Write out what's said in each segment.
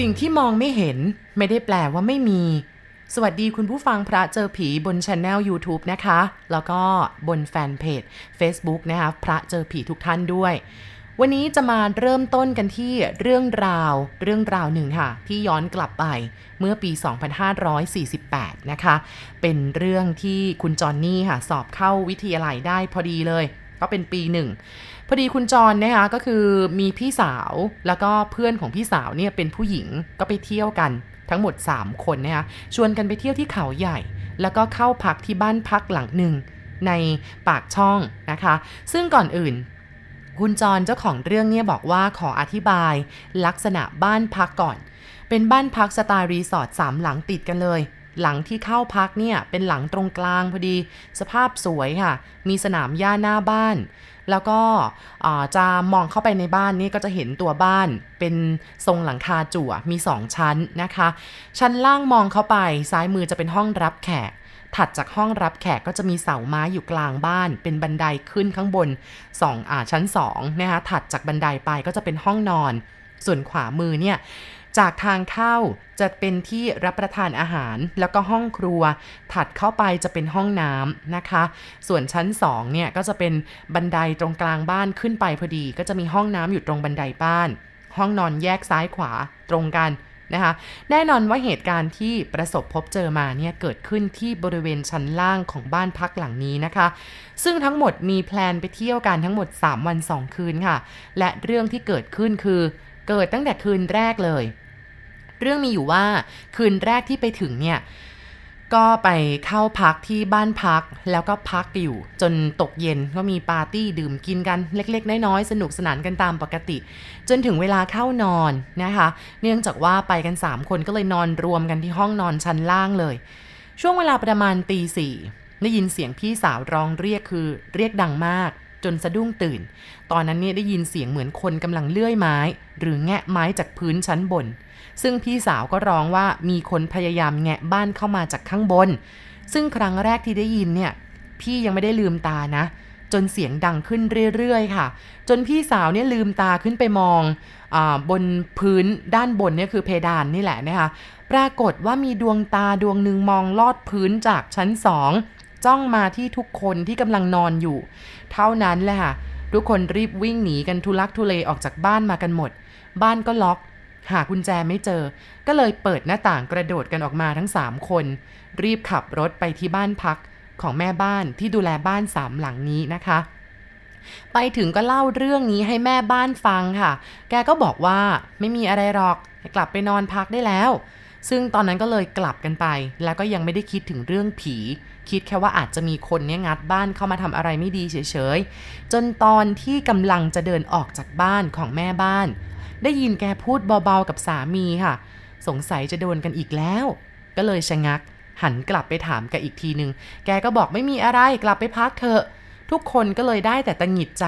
สิ่งที่มองไม่เห็นไม่ได้แปลว่าไม่มี สวัสดีคุณผู้ฟังพระเจอผีบนช anel YouTube นะคะ แล้วก็บนแฟนเพจ Facebook นะคะพระเจอผีทุกท่านด้วย วันนี้จะมาเริ่มต้นกันที่เรื่องราว เรื่องราวหนึ่งค่ะ ที่ย้อนกลับไปเมื่อปี 2548 นะคะ เป็นเรื่องที่คุณจอนนี่ค่ะ สอบเข้าวิทยาลัยได้พอดีเลย ก็เป็นปีหนึ่ง พอดีคุณจรนะคะก็คือมีพี่สาวแล้วก็เพื่อนของพี่สาวเนี่ยเป็นผู้หญิงก็ไปเที่ยวกันทั้งหมด 3 คนนะคะชวนกันไปเที่ยวที่เขาใหญ่ แล้วก็เข้าพักที่บ้านพักหลังหนึ่งในปากช่องนะคะ ซึ่งก่อนอื่น คุณจรเจ้าของเรื่องเนี่ยบอกว่าขออธิบายลักษณะบ้านพักก่อน เป็นบ้านพักสไตล์รีสอร์ทสามหลังติดกันเลย หลังที่เข้าพักเนี่ยเป็นหลังตรงกลางพอดี สภาพสวยค่ะ มีสนามหญ้าหน้าบ้าน แล้วก็จะมองเข้าไปในบ้านนี่ก็จะเห็นตัวบ้านเป็นทรงหลังคาจั่วมี 2 ชั้นนะคะ ชั้นล่างมองเข้าไปซ้ายมือจะเป็นห้องรับแขกถัดจากห้องรับแขกก็จะมีเสาไม้อยู่กลางบ้าน เป็นบันไดขึ้นข้างบน2อ่าชั้น2นะคะถัดจากบันไดไปก็จะเป็นห้องนอน ส่วนขวามือเนี่ย จากทางเข้าจะเป็นที่รับประทานอาหาร แล้วก็ห้องครัว ถัดเข้าไปจะเป็นห้องน้ำนะคะ ส่วนชั้น2เนี่ยก็จะเป็นบันไดตรงกลางบ้านขึ้นไปพอดี ก็จะมีห้องน้ำอยู่ตรงบันไดบ้าน ห้องนอนแยกซ้ายขวาตรงกันนะคะ แน่นอนว่าเหตุการณ์ที่ประสบพบเจอมาเนี่ยเกิดขึ้นที่บริเวณชั้นล่างของบ้านพักหลังนี้นะคะ ซึ่งทั้งหมดมีแพลนไปเที่ยวกันทั้งหมด 3 วัน 2 คืนค่ะ และเรื่องที่เกิดขึ้นคือเกิดตั้งแต่คืนแรกเลย เรื่องมีอยู่ว่าคืนแรกที่ไปถึงเนี่ยก็ไปเข้าพักที่บ้านพักแล้วก็พักอยู่ จนตกเย็นก็มีปาร์ตี้ดื่มกินกันเล็กๆ น้อยๆ สนุกสนานกันตามปกติ จนถึงเวลาเข้านอนนะคะ เนื่องจากว่าไปกัน 3 คนก็เลยนอนรวมกันที่ห้องนอนชั้นล่างเลย ช่วงเวลาประมาณตีสี่ได้ยินเสียงพี่สาวร้องเรียกคือเรียกดังมาก จนสะดุ้งตื่น ตอนนั้นเนี่ยได้ยินเสียงเหมือนคนกำลังเลื่อยไม้ หรือแงะไม้จากพื้นชั้นบน ซึ่งพี่สาวก็ร้องว่ามีคนพยายามแงะบ้านเข้ามาจากข้างบน ซึ่งครั้งแรกที่ได้ยินเนี่ย พี่ยังไม่ได้ลืมตานะ จนเสียงดังขึ้นเรื่อยๆ ค่ะ จนพี่สาวเนี่ยลืมตาขึ้นไปมองอบนพื้นด้านบนเนี่ยคือเพดานนี่แหละนะคะปรากฏว่ามีดวงตาดวงหนึ่งมองลอดพื้นจากชั้นสองจ้องมาที่ทุกคนที่กำลังนอนอยู่ เท่านั้นแหละค่ะทุกคนรีบวิ่งหนีกันทุลักทุเลออกจากบ้านมากันหมด บ้านก็ล็อก หากุญแจไม่เจอ ก็เลยเปิดหน้าต่างกระโดดกันออกมาทั้ง 3 คน รีบขับรถไปที่บ้านพักของแม่บ้านที่ดูแลบ้านสามหลังนี้นะคะ ไปถึงก็เล่าเรื่องนี้ให้แม่บ้านฟังค่ะ แกก็บอกว่าไม่มีอะไรหรอกกลับไปนอนพักได้แล้ว ซึ่งตอนนั้นก็เลยกลับกันไป แล้วก็ยังไม่ได้คิดถึงเรื่องผี คิดแค่ว่าอาจจะมีคนเนี่ยงัดบ้านเข้ามาทำอะไรไม่ดีเฉยๆ จนตอนที่กำลังจะเดินออกจากบ้านของแม่บ้าน ได้ยินแกพูดเบาๆกับสามีค่ะ สงสัยจะโดนกันอีกแล้ว ก็เลยชะงัก หันกลับไปถามแกอีกทีหนึ่งแกก็บอกไม่มีอะไรกลับไปพักเถอะ ทุกคนก็เลยได้แต่ตังหิดใจ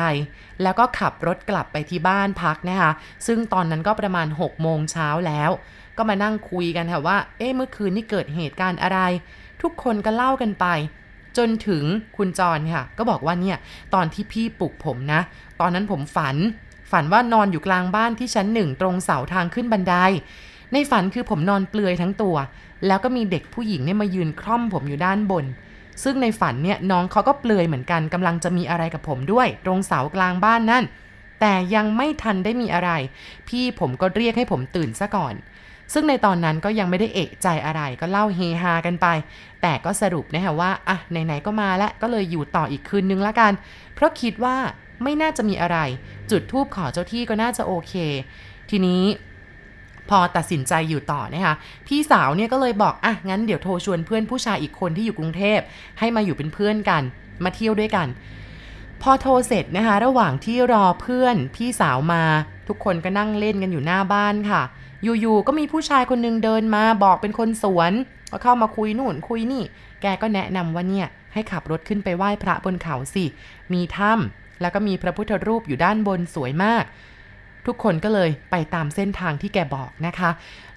แล้วก็ขับรถกลับไปที่บ้านพักนะคะ ซึ่งตอนนั้นก็ประมาณ6โมงเช้าแล้ว ก็มานั่งคุยกันค่ะว่า เอ๊ะเมื่อคืนนี่เกิดเหตุการณ์อะไร ทุกคนก็เล่ากันไปจนถึงคุณจรค่ะ ก็บอกว่าเนี่ย ตอนที่พี่ปลุกผมนะ ตอนนั้นผมฝัน ฝันว่านอนอยู่กลางบ้านที่ชั้นหนึ่งตรงเสาทางขึ้นบันได ในฝันคือผมนอนเปลือยทั้งตัว แล้วก็มีเด็กผู้หญิงเนี่ยมายืนคล่อมผมอยู่ด้านบน ซึ่งในฝันเนี่ยน้องเขาก็เปลือยเหมือนกันกำลังจะมีอะไรกับผมด้วย ตรงเสากลางบ้านนั่น แต่ยังไม่ทันได้มีอะไร พี่ผมก็เรียกให้ผมตื่นซะก่อน ซึ่งในตอนนั้นก็ยังไม่ได้เอะใจอะไรก็เล่าเฮฮากันไป แต่ก็สรุปนะฮะว่าอะไหนๆก็มาแล้วก็เลยอยู่ต่ออีกคืนนึงละกัน เพราะคิดว่า ไม่น่าจะมีอะไร จุดทูบขอเจ้าที่ก็น่าจะโอเค ทีนี้พอตัดสินใจอยู่ต่อนะคะ พี่สาวเนี่ยก็เลยบอก อะ งั้นเดี๋ยวโทรชวนเพื่อนผู้ชายอีกคนที่อยู่กรุงเทพ ให้มาอยู่เป็นเพื่อนกัน มาเที่ยวด้วยกัน พอโทรเสร็จนะคะ ระหว่างที่รอเพื่อนพี่สาวมา ทุกคนก็นั่งเล่นกันอยู่หน้าบ้านค่ะ อยู่ๆ ก็มีผู้ชายคนนึงเดินมาบอกเป็นคนสวนก็เข้ามาคุยนู่นคุยนี่ แกก็แนะนำว่าเนี่ยให้ขับรถขึ้นไปไหว้พระบนเขาสิ มีถ้ำ แล้วก็มีพระพุทธรูปอยู่ด้านบนสวยมาก ทุกคนก็เลยไปตามเส้นทางที่แกบอกนะคะ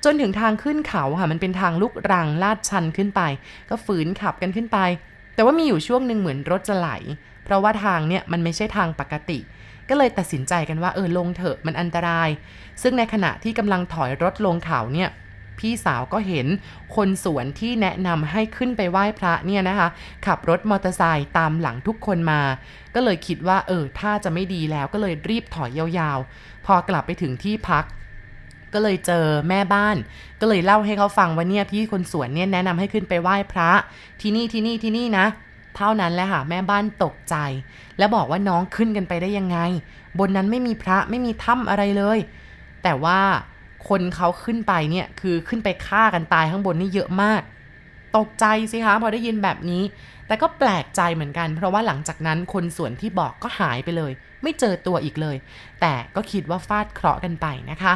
จนถึงทางขึ้นเขาค่ะมันเป็นทางลุกรังลาดชันขึ้นไป ก็ฝืนขับกันขึ้นไป แต่ว่ามีอยู่ช่วงหนึ่งเหมือนรถจะไหล เพราะว่าทางเนี่ยมันไม่ใช่ทางปกติ ก็เลยตัดสินใจกันว่าเออลงเถอะมันอันตราย ซึ่งในขณะที่กำลังถอยรถลงเขาเนี่ย พี่สาวก็เห็นคนสวนที่แนะนำให้ขึ้นไปไหว้พระเนี่ยนะคะ ขับรถมอเตอร์ไซค์ตามหลังทุกคนมา ก็เลยคิดว่าเออถ้าจะไม่ดีแล้วก็เลยรีบถอยยาวๆ พอกลับไปถึงที่พักก็เลยเจอแม่บ้าน ก็เลยเล่าให้เขาฟังว่าเนี่ยพี่คนสวนเนี่ยแนะนำให้ขึ้นไปไหว้พระ ที่นี่ที่นี่ที่นี่นะ เท่านั้นแหละค่ะแม่บ้านตกใจ แล้วบอกว่าน้องขึ้นกันไปได้ยังไง บนนั้นไม่มีพระไม่มีถ้ำอะไรเลย แต่ว่า คนเขาขึ้นไปเนี่ยคือขึ้นไปฆ่ากันตายข้างบนนี่เยอะมาก ตกใจสิคะพอได้ยินแบบนี้ แต่ก็แปลกใจเหมือนกัน เพราะว่าหลังจากนั้นคนส่วนที่บอกก็หายไปเลย ไม่เจอตัวอีกเลย แต่ก็คิดว่าฟาดเคราะห์กันไปนะคะ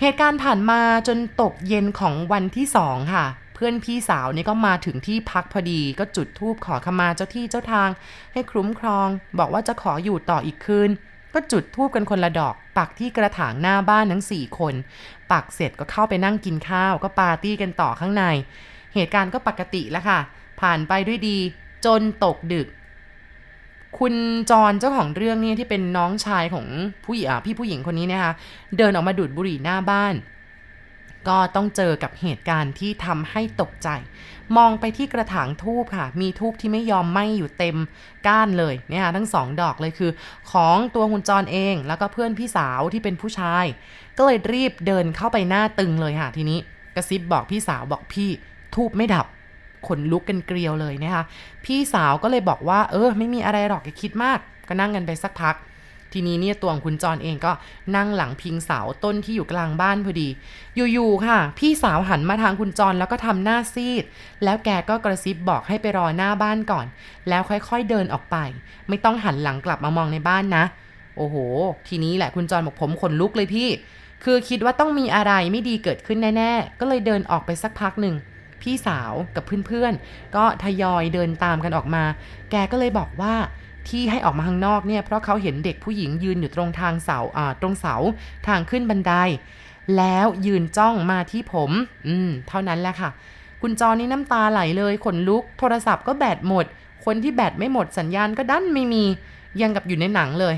เหตุการณ์ผ่านมาจนตกเย็นของวันที่สองค่ะเพื่อนพี่สาวนี่ก็มาถึงที่พักพอดีก็จุดธูปขอขมาเจ้าที่เจ้าทาง ให้คุ้มครอง บอกว่าจะขออยู่ต่ออีกคืน ก็จุดธูปกันคนละดอก ปักที่กระถางหน้าบ้านทั้งสี่คน ปักเสร็จก็เข้าไปนั่งกินข้าว ก็ปาร์ตี้กันต่อข้างใน เหตุการณ์ก็ปกติแล้วค่ะ ผ่านไปด้วยดี จนตกดึก คุณจรเจ้าของเรื่องนี่ที่เป็นน้องชายของผู้หญิงพี่ผู้หญิงคนนี้นะคะ เดินออกมาดูดบุหรี่หน้าบ้าน ก็ต้องเจอกับเหตุการณ์ที่ทำให้ตกใจ มองไปที่กระถางทูบค่ะ มีทูบที่ไม่ยอมไหม้อยู่เต็มก้านเลยเนี่ยทั้งสองดอกเลยคือ ของตัวคุณจรเองแล้วก็เพื่อนพี่สาวที่เป็นผู้ชาย ก็เลยรีบเดินเข้าไปหน้าตึงเลยค่ะทีนี้ กระซิบบอกพี่สาวบอกพี่ทูบไม่ดับขนลุกกันเกลียวเลยนะคะพี่สาวก็เลยบอกว่า เออ ไม่มีอะไรหรอกอย่าคิดมาก ก็นั่งกันไปสักพัก ทีนี้เนี่ยตัวของคุณจรเองก็นั่งหลังพิงเสาต้นที่อยู่กลางบ้านพอดี อยู่ๆค่ะ พี่สาวหันมาทางคุณจรแล้วก็ทำหน้าซีด แล้วแกก็กระซิบบอกให้ไปรอหน้าบ้านก่อน แล้วค่อยๆเดินออกไป ไม่ต้องหันหลังกลับมามองในบ้านนะ โอ้โห ทีนี้แหละคุณจรบอกผมขนลุกเลยพี่ คือคิดว่าต้องมีอะไรไม่ดีเกิดขึ้นแน่ๆ ก็เลยเดินออกไปสักพักหนึ่งพี่สาวกับเพื่อนๆ ก็ทยอยเดินตามกันออกมา แกก็เลยบอกว่า ที่ให้ออกมาข้างนอกเนี่ยเพราะเขาเห็นเด็กผู้หญิงยืนอยู่ตรงทางเสาตรงเสาทางขึ้นบันได แล้วยืนจ้องมาที่ผม อืม เท่านั้นแหละค่ะ คุณจอนี่น้ำตาไหลเลยขนลุก โทรศัพท์ก็แบตหมด คนที่แบตไม่หมดสัญญาณก็ดันไม่มี ยังกับอยู่ในหนังเลย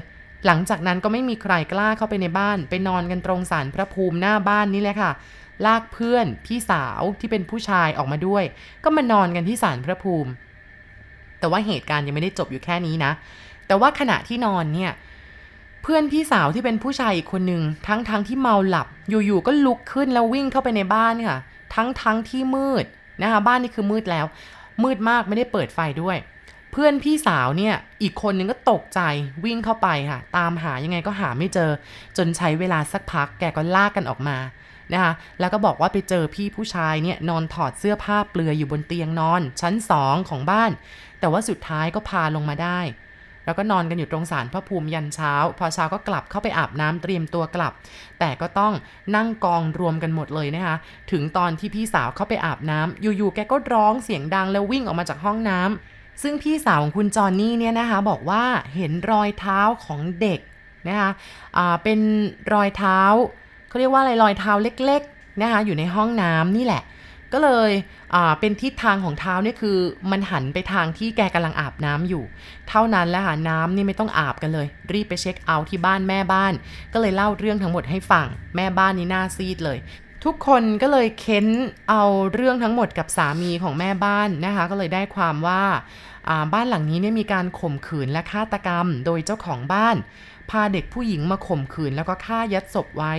หลังจากนั้นก็ไม่มีใครกล้าเข้าไปในบ้าน ไปนอนกันตรงศาลพระภูมิหน้าบ้านนี่แหละค่ะลากเพื่อนพี่สาวที่เป็นผู้ชายออกมาด้วย ก็มานอนกันที่ศาลพระภูมิ แต่ว่าเหตุการณ์ยังไม่ได้จบอยู่แค่นี้นะ แต่ว่าขณะที่นอนเนี่ย เพื่อนพี่สาวที่เป็นผู้ชายอีกคนหนึ่งทั้งทั้งที่เมาหลับ อยู่ๆก็ลุกขึ้นแล้ววิ่งเข้าไปในบ้านค่ะ ทั้งทั้งที่มืดนะคะ บ้านนี่คือมืดแล้ว มืดมากไม่ได้เปิดไฟด้วย เพื่อนพี่สาวเนี่ยอีกคนนึงก็ตกใจวิ่งเข้าไปค่ะ ตามหายังไงก็หาไม่เจอ จนใช้เวลาสักพักแกก็ลากกันออกมา นะคะแล้วก็บอกว่าไปเจอพี่ผู้ชายเนี่ยนอนถอดเสื้อผ้าเปลือยอยู่บนเตียงนอน ชั้นสองของบ้าน แต่ว่าสุดท้ายก็พาลงมาได้แล้วก็นอนกันอยู่ตรงศาลพระภูมิยันเช้า พอเช้าก็กลับเข้าไปอาบน้ำเตรียมตัวกลับ แต่ก็ต้องนั่งกองรวมกันหมดเลยนะคะ ถึงตอนที่พี่สาวเข้าไปอาบน้ำอยู่ๆแกก็ร้องเสียงดังแล้ววิ่งออกมาจากห้องน้ำซึ่งพี่สาวของคุณจอนนี่เนี่ยนะคะ บอกว่าเห็นรอยเท้าของเด็กนะคะอ่าเป็นรอยเท้า เขาเรียกว่าอะไรรอยเท้าเล็กๆนะคะอยู่ในห้องน้ำนี่แหละ ก็เลยเป็นทิศทางของเท้าเนี่ยคือมันหันไปทางที่แกกำลังอาบน้ำอยู่ เท่านั้นแล้วค่ะน้ำนี่ไม่ต้องอาบกันเลย รีบไปเช็คเอาท์ที่บ้านแม่บ้าน ก็เลยเล่าเรื่องทั้งหมดให้ฟังแม่บ้านนี่หน้าซีดเลยทุกคนก็เลยเค้นเอาเรื่องทั้งหมดกับสามีของแม่บ้านนะคะ ก็เลยได้ความว่าบ้านหลังนี้เนี่ยมีการข่มขืนและฆาตกรรม โดยเจ้าของบ้าน พาเด็กผู้หญิงมาข่มขืนแล้วก็ฆ่ายัดศพไว้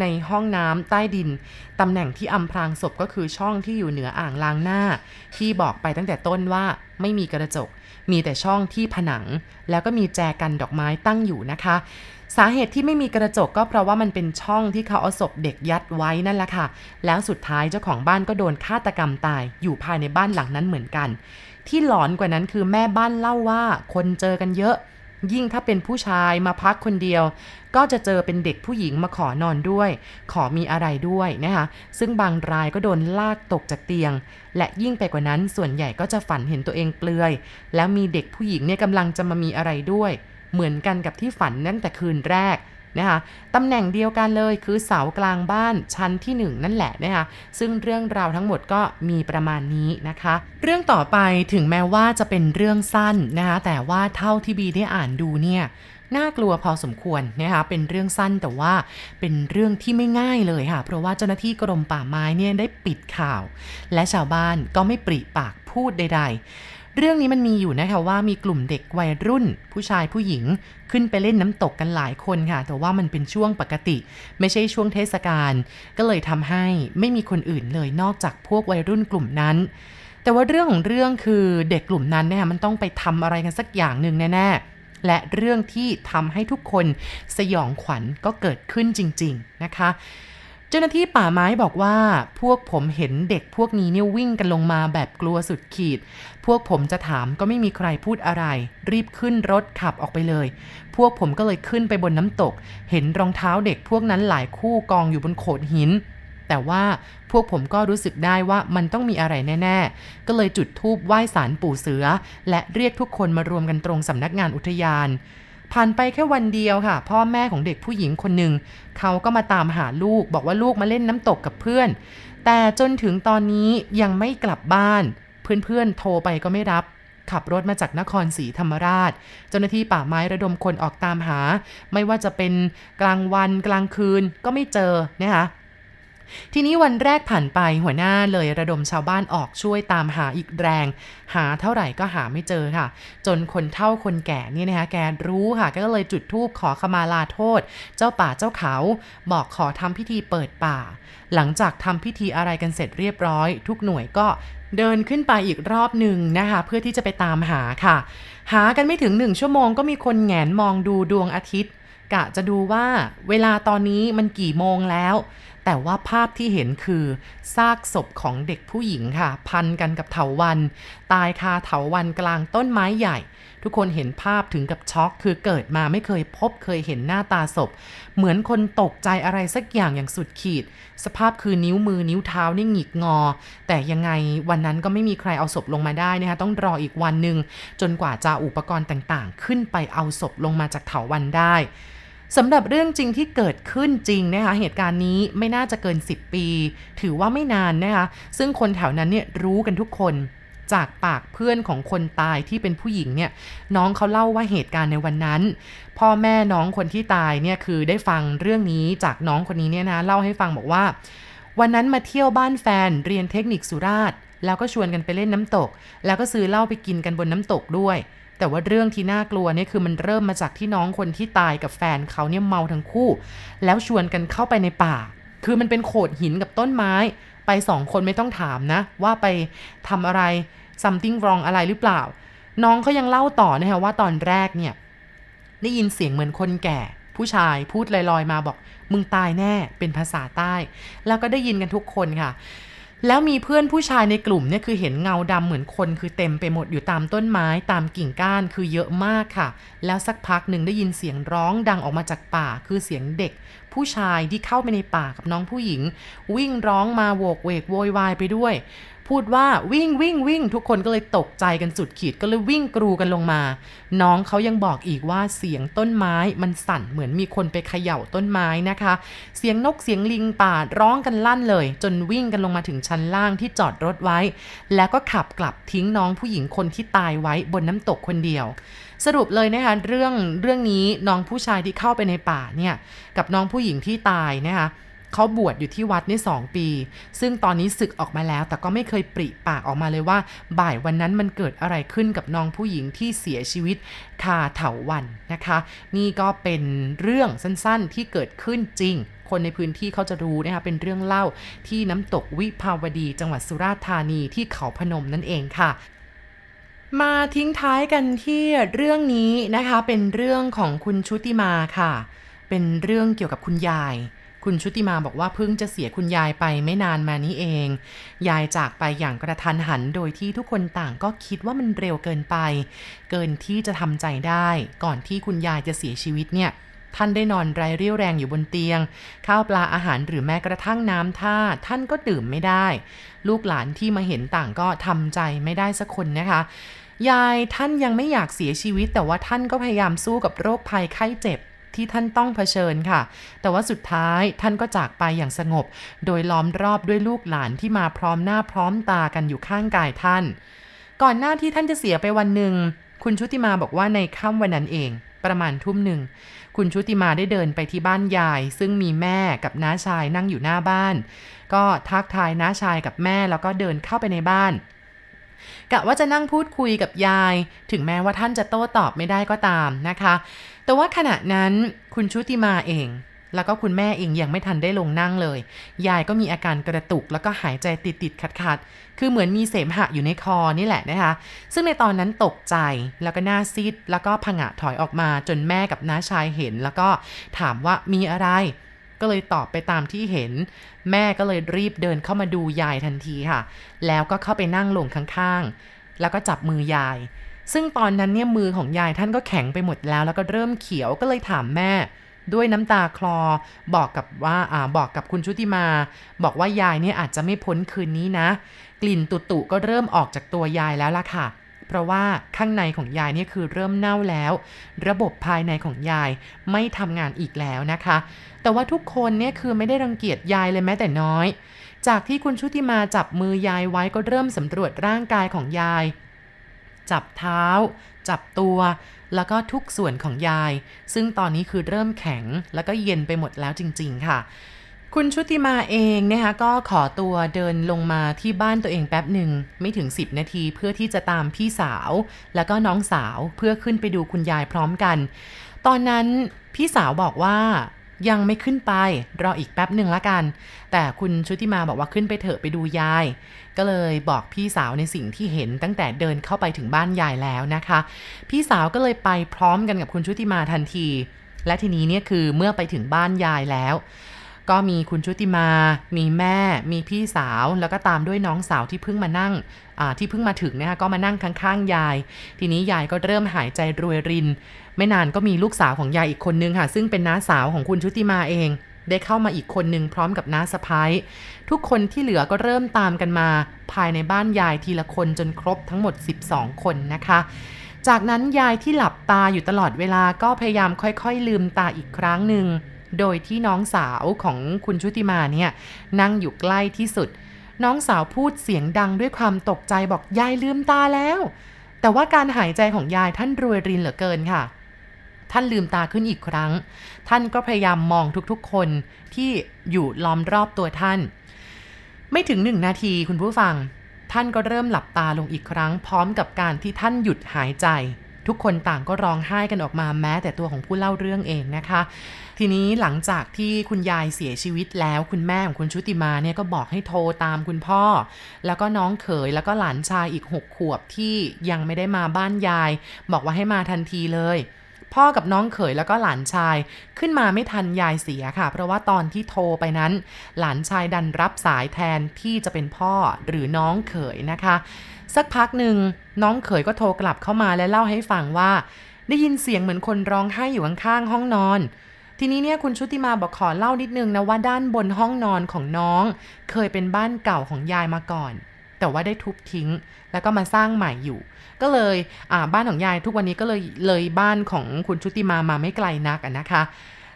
ในห้องน้ำใต้ดิน ตำแหน่งที่อำพรางศพก็คือช่องที่อยู่เหนืออ่างล้างหน้า ที่บอกไปตั้งแต่ต้นว่าไม่มีกระจก มีแต่ช่องที่ผนัง แล้วก็มีแจกันดอกไม้ตั้งอยู่นะคะ สาเหตุที่ไม่มีกระจกก็เพราะว่ามันเป็นช่องที่เขาเอาศพเด็กยัดไว้นั่นแหละค่ะ แล้วสุดท้ายเจ้าของบ้านก็โดนฆาตกรรมตาย อยู่ภายในบ้านหลังนั้นเหมือนกัน ที่หลอนกว่านั้นคือแม่บ้านเล่าว่าคนเจอกันเยอะ ยิ่งถ้าเป็นผู้ชายมาพักคนเดียว ก็จะเจอเป็นเด็กผู้หญิงมาขอนอนด้วย ขอมีอะไรด้วยนะคะซึ่งบางรายก็โดนลากตกจากเตียง และยิ่งไปกว่านั้นส่วนใหญ่ก็จะฝันเห็นตัวเองเปลือย แล้วมีเด็กผู้หญิงเนี่ยกำลังจะมามีอะไรด้วย เหมือนกันกับที่ฝันตั้งแต่คืนแรก นะคะตำแหน่งเดียวกันเลยคือเสากลางบ้านชั้นที่1นนั่นแหละนะคะซึ่งเรื่องราวทั้งหมดก็มีประมาณนี้นะคะ เรื่องต่อไปถึงแม้ว่าจะเป็นเรื่องสั้นนะคะแต่ว่าเท่าที่บีได้อ่านดูเนี่ยน่ากลัวพอสมควรนะคะเป็นเรื่องสั้นแต่ว่าเป็นเรื่องที่ไม่ง่ายเลยค่ะ เพราะว่าเจ้าหน้าที่กรมป่าไม้เนี่ยได้ปิดข่าว และชาวบ้านก็ไม่ปริปากพูดใด ๆ เรื่องนี้มันมีอยู่นะคะว่ามีกลุ่มเด็กวัยรุ่น ผู้ชายผู้หญิงขึ้นไปเล่นน้ำตกกันหลายคนค่ะ แต่ว่ามันเป็นช่วงปกติ ไม่ใช่ช่วงเทศกาลก็เลยทำให้ไม่มีคนอื่นเลยนอกจากพวกวัยรุ่นกลุ่มนั้น แต่ว่าเรื่องของเรื่องคือเด็กกลุ่มนั้นเนี่ยมันต้องไปทำอะไรกันสักอย่างหนึ่งแน่ๆและเรื่องที่ทำให้ทุกคนสยองขวัญก็เกิดขึ้นจริง ๆนะคะเจ้าหน้าที่ป่าไม้บอกว่าพวกผมเห็นเด็กพวกนี้เนี่ยวิ่งกันลงมาแบบกลัวสุดขีด พวกผมจะถามก็ไม่มีใครพูดอะไร รีบขึ้นรถขับออกไปเลย พวกผมก็เลยขึ้นไปบนน้ำตก เห็นรองเท้าเด็กพวกนั้นหลายคู่กองอยู่บนโขดหิน แต่ว่าพวกผมก็รู้สึกได้ว่ามันต้องมีอะไรแน่ ๆ ก็เลยจุดธูปไหว้สารปู่เสือ และเรียกทุกคนมารวมกันตรงสำนักงานอุทยานผ่านไปแค่วันเดียวค่ะ พ่อแม่ของเด็กผู้หญิงคนหนึ่งเขาก็มาตามหาลูกบอกว่าลูกมาเล่นน้ำตกกับเพื่อน แต่จนถึงตอนนี้ยังไม่กลับบ้าน เพื่อนๆ โทรไปก็ไม่รับ ขับรถมาจากนครศรีธรรมราช เจ้าหน้าที่ป่าไม้ระดมคนออกตามหา ไม่ว่าจะเป็นกลางวันกลางคืนก็ไม่เจอนะคะ ทีนี้วันแรกผ่านไปหัวหน้าเลยระดมชาวบ้านออกช่วยตามหาอีกแรง หาเท่าไหร่ก็หาไม่เจอค่ะ จนคนเฒ่าคนแก่นี่นะคะแกรู้ค่ะก็เลยจุดธูปขอขมาลาโทษ เจ้าป่าเจ้าเขา บอกขอทำพิธีเปิดป่า หลังจากทำพิธีอะไรกันเสร็จเรียบร้อย ทุกหน่วยก็เดินขึ้นไปอีกรอบหนึ่งนะคะ เพื่อที่จะไปตามหาค่ะ หากันไม่ถึงหนึ่งชั่วโมงก็มีคนแงนมองดูดวงอาทิตย์ กะจะดูว่าเวลาตอนนี้มันกี่โมงแล้ว แต่ว่าภาพที่เห็นคือซากศพของเด็กผู้หญิงค่ะ พันกันกับเถาวัน ตายคาเถาวันกลางต้นไม้ใหญ่ ทุกคนเห็นภาพถึงกับช็อก คือเกิดมาไม่เคยพบเคยเห็นหน้าตาศพ เหมือนคนตกใจอะไรสักอย่างอย่างสุดขีด สภาพคือนิ้วมือนิ้วเท้านี่หงิกงอ แต่ยังไงวันนั้นก็ไม่มีใครเอาศพลงมาได้นะคะต้องรออีกวันหนึ่งจนกว่าจะอุปกรณ์ต่างๆ ขึ้นไปเอาศพลงมาจากเถาวันได้ สำหรับเรื่องจริงที่เกิดขึ้นจริงนะคะเหตุการณ์นี้ไม่น่าจะเกิน 10 ปี ถือว่าไม่นานนะคะซึ่งคนแถวนั้นเนี่ยรู้กันทุกคนจากปากเพื่อนของคนตายที่เป็นผู้หญิงเนี่ยน้องเขาเล่าว่าเหตุการณ์ในวันนั้น พ่อแม่น้องคนที่ตายเนี่ยคือได้ฟังเรื่องนี้จากน้องคนนี้เนี่ยนะเล่าให้ฟังบอกว่า วันนั้นมาเที่ยวบ้านแฟนเรียนเทคนิคสุราษฎร์แล้วก็ชวนกันไปเล่นน้ำตก แล้วก็ซื้อเหล้าไปกินกันบนน้ำตกด้วย แต่ว่าเรื่องที่น่ากลัวนี่คือมันเริ่มมาจากที่น้องคนที่ตายกับแฟนเขาเนี่ยเมาทั้งคู่ แล้วชวนกันเข้าไปในป่า คือมันเป็นโขดหินกับต้นไม้ ไปสองคนไม่ต้องถามนะ ว่าไปทำอะไร something wrong อะไรหรือเปล่า น้องเขายังเล่าต่อนะคะว่าตอนแรกเนี่ยได้ยินเสียงเหมือนคนแก่ ผู้ชายพูดลอยๆมาบอก มึงตายแน่เป็นภาษาใต้ แล้วก็ได้ยินกันทุกคนค่ะ แล้วมีเพื่อนผู้ชายในกลุ่มเนี่ยคือเห็นเงาดำเหมือนคนคือเต็มไปหมดอยู่ตามต้นไม้ตามกิ่งก้านคือเยอะมากค่ะ แล้วสักพักหนึ่งได้ยินเสียงร้องดังออกมาจากป่าคือเสียงเด็ก ผู้ชายที่เข้าไปในป่ากับน้องผู้หญิง วิ่งร้องมาโวกเวกโวยวายไปด้วย พูดว่าวิ่งวิ่งวิ่งทุกคนก็เลยตกใจกันสุดขีดก็เลยวิ่งกรูกันลงมา น้องเขายังบอกอีกว่าเสียงต้นไม้มันสั่นเหมือนมีคนไปเขย่าต้นไม้นะคะ เสียงนกเสียงลิงป่าร้องกันลั่นเลย จนวิ่งกันลงมาถึงชั้นล่างที่จอดรถไว้ แล้วก็ขับกลับทิ้งน้องผู้หญิงคนที่ตายไว้บนน้ำตกคนเดียวสรุปเลยนะคะเรื่องเรื่องนี้น้องผู้ชายที่เข้าไปในป่าเนี่ยกับน้องผู้หญิงที่ตายนะคะ เขาบวชอยู่ที่วัดนี่สองปี ซึ่งตอนนี้ศึกออกมาแล้ว แต่ก็ไม่เคยปริปากออกมาเลยว่า บ่ายวันนั้นมันเกิดอะไรขึ้นกับน้องผู้หญิงที่เสียชีวิตคาเถาวันนะคะ นี่ก็เป็นเรื่องสั้นๆที่เกิดขึ้นจริงคนในพื้นที่เขาจะรู้นะคะเป็นเรื่องเล่าที่น้ำตกวิภาวดีจังหวัดสุราษฎร์ธานีที่เขาพนมนั่นเองค่ะ มาทิ้งท้ายกันที่เรื่องนี้นะคะเป็นเรื่องของคุณชุติมาค่ะ เป็นเรื่องเกี่ยวกับคุณยาย คุณชุติมาบอกว่าเพิ่งจะเสียคุณยายไปไม่นานมานี้เอง ยายจากไปอย่างกระทันหันโดยที่ทุกคนต่างก็คิดว่ามันเร็วเกินไป เกินที่จะทำใจได้ ก่อนที่คุณยายจะเสียชีวิตเนี่ยท่านได้นอนไร้เรี่ยวแรงอยู่บนเตียง ข้าวปลาอาหารหรือแม้กระทั่งน้ำท่า ท่านก็ดื่มไม่ได้ ลูกหลานที่มาเห็นต่างก็ทำใจไม่ได้สักคนนะคะ ยายท่านยังไม่อยากเสียชีวิต แต่ว่าท่านก็พยายามสู้กับโรคภัยไข้เจ็บ ที่ท่านต้องเผชิญค่ะ แต่ว่าสุดท้ายท่านก็จากไปอย่างสงบ โดยล้อมรอบด้วยลูกหลานที่มาพร้อมหน้าพร้อมตากันอยู่ข้างกายท่าน ก่อนหน้าที่ท่านจะเสียไปวันหนึ่ง คุณชุติมาบอกว่าในค่ำวันนั้นเอง ประมาณทุ่มหนึ่ง คุณชุติมาได้เดินไปที่บ้านยาย ซึ่งมีแม่กับน้าชายนั่งอยู่หน้าบ้าน ก็ทักทายน้าชายกับแม่แล้วก็เดินเข้าไปในบ้านกะว่าจะนั่งพูดคุยกับยาย ถึงแม้ว่าท่านจะโต้ตอบไม่ได้ก็ตามนะคะ แต่ว่าขณะนั้นคุณชุติมาเอง แล้วก็คุณแม่เองยังไม่ทันได้ลงนั่งเลย ยายก็มีอาการกระตุก แล้วก็หายใจติดติดขัดขัดคือเหมือนมีเสมหะอยู่ในคอนี่แหละนะคะ ซึ่งในตอนนั้นตกใจแล้วก็หน้าซีดแล้วก็ผงะถอยออกมาจนแม่กับน้าชายเห็น แล้วก็ถามว่ามีอะไรก็เลยตอบไปตามที่เห็น แม่ก็เลยรีบเดินเข้ามาดูยายทันทีค่ะ แล้วก็เข้าไปนั่งลงข้างๆ แล้วก็จับมือยาย ซึ่งตอนนั้นเนี่ยมือของยายท่านก็แข็งไปหมดแล้ว แล้วก็เริ่มเขียวก็เลยถามแม่ ด้วยน้ำตาคลอ บอกกับว่าอ่าบอกกับคุณชุติมา บอกว่ายายเนี่ยอาจจะไม่พ้นคืนนี้นะ กลิ่นตุตุก็เริ่มออกจากตัวยายแล้วล่ะค่ะ เพราะว่าข้างในของยายเนี่ยคือเริ่มเน่าแล้ว ระบบภายในของยายไม่ทำงานอีกแล้วนะคะ แต่ว่าทุกคนเนี่ยคือไม่ได้รังเกียจยายเลยแม้แต่น้อย จากที่คุณชุติมาจับมือยายไว้ก็เริ่มสำรวจร่างกายของยาย จับเท้า จับตัว แล้วก็ทุกส่วนของยาย ซึ่งตอนนี้คือเริ่มแข็งแล้วก็เย็นไปหมดแล้วจริง ๆ ค่ะ คุณชุติมาเองนะคะก็ขอตัวเดินลงมาที่บ้านตัวเองแป๊บหนึ่งไม่ถึง 10 นาทีเพื่อที่จะตามพี่สาว แล้วก็น้องสาวเพื่อขึ้นไปดูคุณยายพร้อมกัน ตอนนั้นพี่สาวบอกว่า ยังไม่ขึ้นไป รออีกแป๊บหนึ่งละกัน แต่คุณชุติมาบอกว่าขึ้นไปเถอะไปดูยาย ก็เลยบอกพี่สาวในสิ่งที่เห็นตั้งแต่เดินเข้าไปถึงบ้านยายแล้วนะคะ พี่สาวก็เลยไปพร้อมกันกับคุณชุติมาทันที และทีนี้เนี่ยคือเมื่อไปถึงบ้านยายแล้ว ก็มีคุณชุติมา มีแม่ มีพี่สาว แล้วก็ตามด้วยน้องสาวที่เพิ่งมานั่งที่เพิ่งมาถึงนะคะก็มานั่งข้างๆยาย ทีนี้ยายก็เริ่มหายใจรวยริน ไม่นานก็มีลูกสาวของยายอีกคนนึงค่ะ ซึ่งเป็นน้าสาวของคุณชุติมาเอง ได้เข้ามาอีกคนนึงพร้อมกับน้าสะพ้ายทุกคนที่เหลือก็เริ่มตามกันมา ภายในบ้านยายทีละคนจนครบทั้งหมด 12 คนนะคะจากนั้นยายที่หลับตาอยู่ตลอดเวลาก็พยายามค่อยๆ ลืมตาอีกครั้งหนึ่ง โดยที่น้องสาวของคุณชุติมาเนี่ยนั่งอยู่ใกล้ที่สุด น้องสาวพูดเสียงดังด้วยความตกใจบอกยายลืมตาแล้ว แต่ว่าการหายใจของยายท่านรวยรินเหลือเกินค่ะ ท่านลืมตาขึ้นอีกครั้ง ท่านก็พยายามมองทุกๆคนที่อยู่ล้อมรอบตัวท่าน ไม่ถึงหนึ่งนาทีคุณผู้ฟัง ท่านก็เริ่มหลับตาลงอีกครั้ง พร้อมกับการที่ท่านหยุดหายใจทุกคนต่างก็ร้องไห้กันออกมาแม้แต่ตัวของผู้เล่าเรื่องเองนะคะ ทีนี้หลังจากที่คุณยายเสียชีวิตแล้วคุณแม่ของคุณชุติมาเนี่ยก็บอกให้โทรตามคุณพ่อ แล้วก็น้องเขยแล้วก็หลานชายอีกหกขวบที่ยังไม่ได้มาบ้านยาย บอกว่าให้มาทันทีเลยพ่อกับน้องเขยแล้วก็หลานชายขึ้นมาไม่ทันยายเสียค่ะ เพราะว่าตอนที่โทรไปนั้น หลานชายดันรับสายแทนที่จะเป็นพ่อหรือน้องเขยนะคะ สักพักหนึ่งน้องเขยก็โทรกลับเข้ามาและเล่าให้ฟังว่า ได้ยินเสียงเหมือนคนร้องไห้อยู่ข้างๆห้องนอน ทีนี้เนี่ยคุณชุติมาบอกขอเล่านิดนึงนะว่าด้านบนห้องนอนของน้อง เคยเป็นบ้านเก่าของยายมาก่อน แต่ว่าได้ทุบทิ้ง แล้วก็มาสร้างใหม่อยู่ ก็เลยบ้านของยายทุกวันนี้ก็เลยเลยบ้านของคุณชุติมามาไม่ไกลนักนะคะ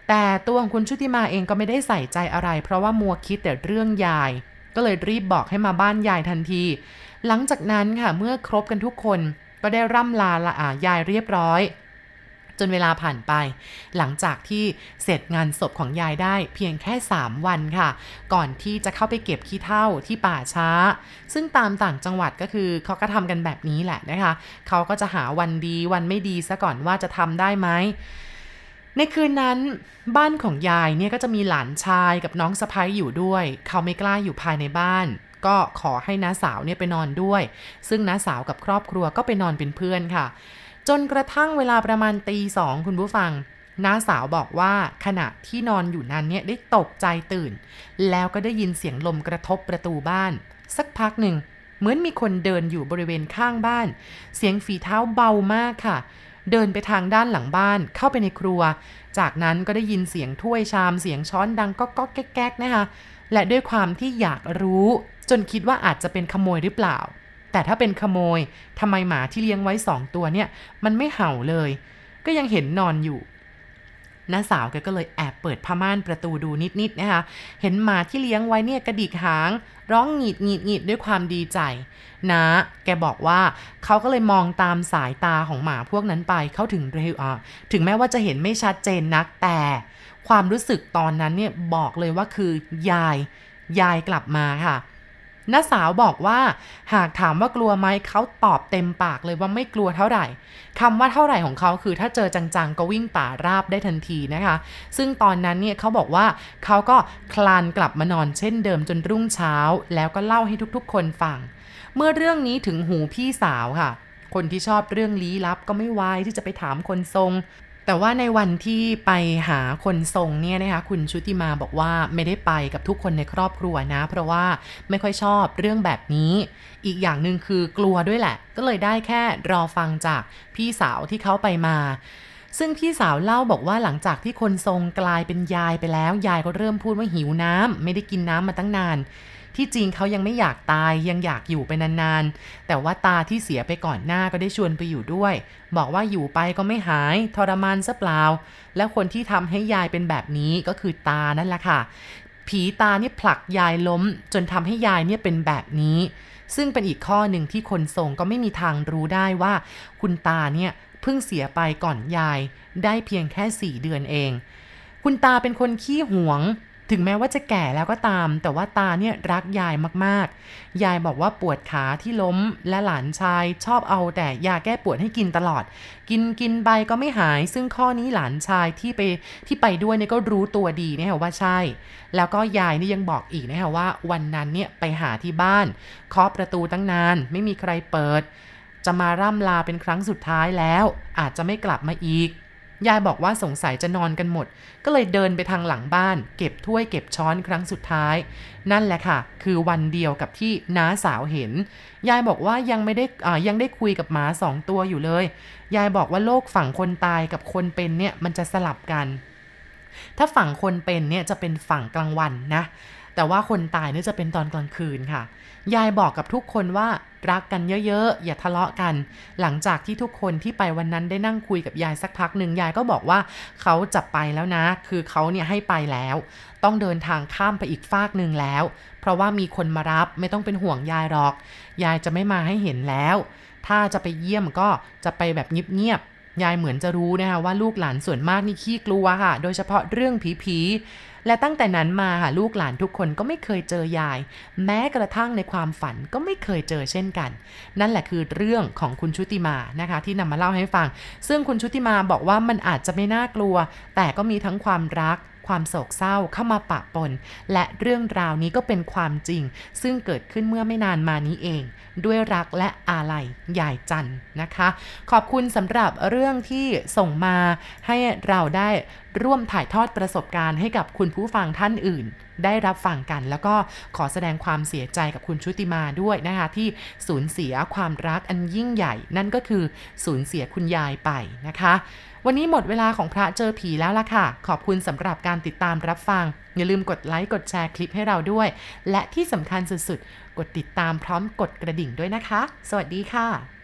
แต่ตัวของคุณชุติมาเองก็ไม่ได้ใส่ใจอะไร เพราะว่ามัวคิดแต่เรื่องยาย ก็เลยรีบบอกให้มาบ้านยายทันที หลังจากนั้นค่ะเมื่อครบกันทุกคนก็ได้ร่ำลาละายายเรียบร้อย นเวลาผ่านไป หลังจากที่เสร็จงานศพของยายได้เพียงแค่ 3 วันค่ะ ก่อนที่จะเข้าไปเก็บขี้เถ้าที่ป่าช้า ซึ่งตามต่างจังหวัดก็คือเขาก็ทำกันแบบนี้แหละนะคะ เขาก็จะหาวันดีวันไม่ดีซะก่อนว่าจะทำได้ไหมในคืนนั้นบ้านของยายเนี่ยก็จะมีหลานชายกับน้องสะพ้ยอยู่ด้วย เขาไม่กล้าอยู่ภายในบ้าน ก็ขอให้น้าสาวเนี่ยไปนอนด้วย ซึ่งน้าสาวกับครอบครัวก็ไปนอนเป็นเพื่อนค่ะ จนกระทั่งเวลาประมาณตีสองคุณผู้ฟังน้าสาวบอกว่าขณะที่นอนอยู่นั้นเนี่ยได้ตกใจตื่น แล้วก็ได้ยินเสียงลมกระทบประตูบ้าน สักพักหนึ่ง เหมือนมีคนเดินอยู่บริเวณข้างบ้าน เสียงฝีเท้าเบามากค่ะ เดินไปทางด้านหลังบ้านเข้าไปในครัว จากนั้นก็ได้ยินเสียงถ้วยชามเสียงช้อนดังก็ก็แก๊กๆนะคะและด้วยความที่อยากรู้ จนคิดว่าอาจจะเป็นขโมยหรือเปล่า แต่ถ้าเป็นขโมยทำไมหมาที่เลี้ยงไว้สองตัวเนี่ย มันไม่เห่าเลย ก็ยังเห็นนอนอยู่น้าสาวแกก็เลยแอบเปิดผ้าม่านประตูดูนิดๆนะคะ เห็นหมาที่เลี้ยงไว้เนี่ยกระดิกหาง ร้องหงีดหงีดหงีดด้วยความดีใจนะแกบอกว่าเขาก็เลยมองตามสายตาของหมาพวกนั้นไปเขาถึงเร็วอะถึงแม้ว่าจะเห็นไม่ชัดเจนนักแต่ ความรู้สึกตอนนั้นเนี่ยบอกเลยว่าคือยายยายกลับมาค่ะ น้าสาวบอกว่า หากถามว่ากลัวไหมเขาตอบเต็มปากเลยว่าไม่กลัวเท่าไหร่คำว่าเท่าไหร่ของเขาคือถ้าเจอจังๆ ก็วิ่งป่าราบได้ทันทีนะคะ ซึ่งตอนนั้นเนี่ยเขาบอกว่าเขาก็คลานกลับมานอนเช่นเดิมจนรุ่งเช้า แล้วก็เล่าให้ทุกๆ คนฟัง เมื่อเรื่องนี้ถึงหูพี่สาวค่ะ คนที่ชอบเรื่องลี้ลับก็ไม่วายที่จะไปถามคนทรง แต่ว่าในวันที่ไปหาคนทรงเนี่ยนะคะคุณชุติมาบอกว่าไม่ได้ไปกับทุกคนในครอบครัวนะ เพราะว่าไม่ค่อยชอบเรื่องแบบนี้ อีกอย่างหนึ่งคือกลัวด้วยแหละ ก็เลยได้แค่รอฟังจากพี่สาวที่เขาไปมา ซึ่งพี่สาวเล่าบอกว่าหลังจากที่คนทรงกลายเป็นยายไปแล้ว ยายก็เริ่มพูดว่าหิวน้ำไม่ได้กินน้ำมาตั้งนาน ที่จริงเขายังไม่อยากตายยังอยากอยู่ไปนานๆ แต่ว่าตาที่เสียไปก่อนหน้าก็ได้ชวนไปอยู่ด้วย บอกว่าอยู่ไปก็ไม่หายทรมานซะเปล่า แล้วคนที่ทำให้ยายเป็นแบบนี้ก็คือตานั่นแหละค่ะ ผีตาเนี่ยผลักยายล้ม จนทำให้ยายเนี่ยเป็นแบบนี้ ซึ่งเป็นอีกข้อหนึ่งที่คนทรงก็ไม่มีทางรู้ได้ว่า คุณตาเนี่ยเพิ่งเสียไปก่อนยาย ได้เพียงแค่สี่เดือนเอง คุณตาเป็นคนขี้หวง ถึงแม้ว่าจะแก่แล้วก็ตาม แต่ว่าตาเนี่ยรักยายมากๆ ยายบอกว่าปวดขาที่ล้มและหลานชายชอบเอาแต่ยาแก้ปวดให้กินตลอด กินกินไปก็ไม่หาย ซึ่งข้อนี้หลานชายที่ไปที่ไปด้วยเนี่ยก็รู้ตัวดีนะว่าใช่ แล้วก็ยายนี่ยังบอกอีกนะะว่า วันนั้นเนี่ยไปหาที่บ้านเคาะประตูตั้งนาน ไม่มีใครเปิด จะมาร่ำลาเป็นครั้งสุดท้ายแล้ว อาจจะไม่กลับมาอีก ยายบอกว่าสงสัยจะนอนกันหมด ก็เลยเดินไปทางหลังบ้าน เก็บถ้วยเก็บช้อนครั้งสุดท้าย นั่นแหละค่ะ คือวันเดียวกับที่น้าสาวเห็น ยายบอกว่ายังไม่ได้ยังได้คุยกับหมาสองตัวอยู่เลย ยายบอกว่าโลกฝั่งคนตายกับคนเป็นเนี่ยมันจะสลับกัน ถ้าฝั่งคนเป็นเนี่ยจะเป็นฝั่งกลางวันนะ แต่ว่าคนตายเนี่ยจะเป็นตอนกลางคืนค่ะ ยายบอกกับทุกคนว่ารักกันเยอะๆ อย่าทะเลาะกัน หลังจากที่ทุกคนที่ไปวันนั้นได้นั่งคุยกับยายสักพักหนึ่งยายก็บอกว่าเขาจะไปแล้วนะ คือเขาเนี่ยให้ไปแล้ว ต้องเดินทางข้ามไปอีกฟากหนึ่งแล้ว เพราะว่ามีคนมารับไม่ต้องเป็นห่วงยายหรอก ยายจะไม่มาให้เห็นแล้ว ถ้าจะไปเยี่ยมก็จะไปแบบเงียบๆยายเหมือนจะรู้นะคะว่าลูกหลานส่วนมากนี่ขี้กลัวค่ะ โดยเฉพาะเรื่องผีๆ และตั้งแต่นั้นมาค่ะลูกหลานทุกคนก็ไม่เคยเจอยาย แม้กระทั่งในความฝันก็ไม่เคยเจอเช่นกัน นั่นแหละคือเรื่องของคุณชุติมานะคะ ที่นำมาเล่าให้ฟัง ซึ่งคุณชุติมาบอกว่ามันอาจจะไม่น่ากลัว แต่ก็มีทั้งความรักความโศกเศร้าเข้ามาปะปน และเรื่องราวนี้ก็เป็นความจริง ซึ่งเกิดขึ้นเมื่อไม่นานมานี้เอง ด้วยรักและอาลัยยายจันนะคะ ขอบคุณสำหรับเรื่องที่ส่งมาให้เราได้ ร่วมถ่ายทอดประสบการณ์ให้กับคุณผู้ฟังท่านอื่น ได้รับฟังกัน แล้วก็ขอแสดงความเสียใจกับคุณชุติมาด้วยนะคะที่สูญเสียความรักอันยิ่งใหญ่ นั่นก็คือสูญเสียคุณยายไปนะคะ วันนี้หมดเวลาของพระเจอผีแล้วล่ะค่ะ ขอบคุณสำหรับการติดตามรับฟัง อย่าลืมกดไลค์กดแชร์คลิปให้เราด้วย และที่สำคัญสุดๆกดติดตามพร้อมกดกระดิ่งด้วยนะคะ สวัสดีค่ะ